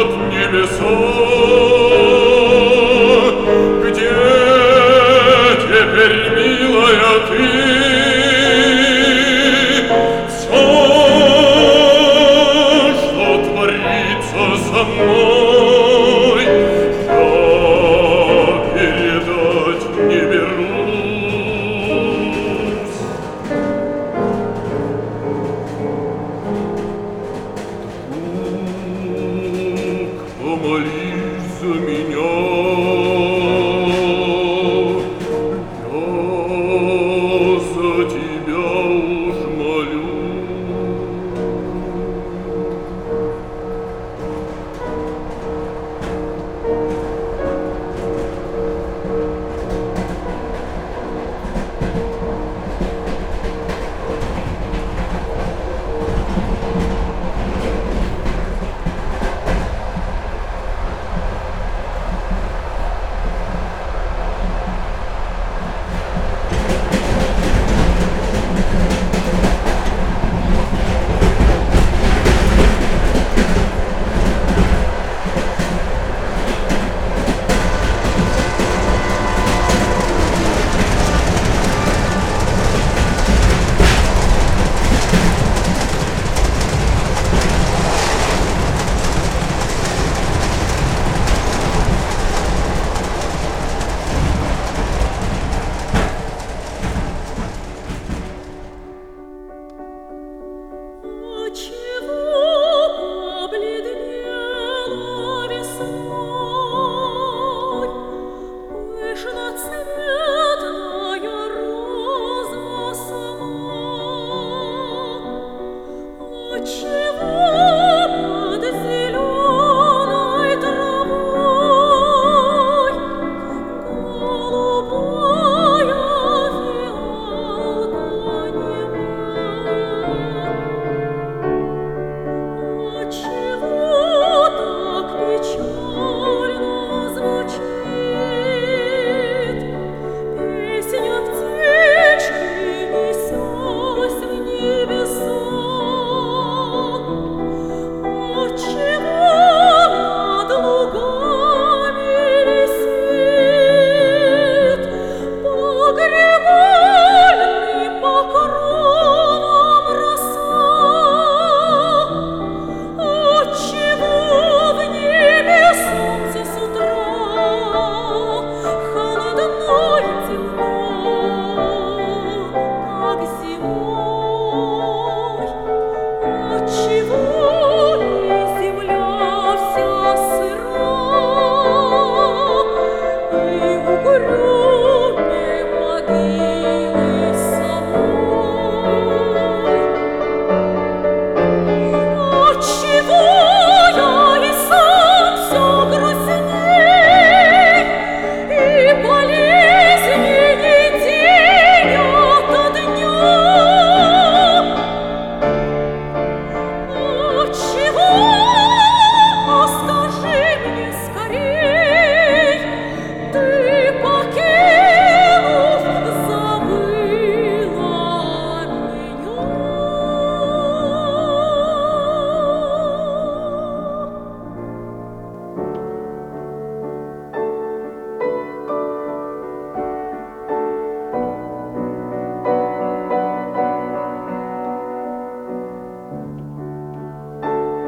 от небесов. Jesus, menino. 痴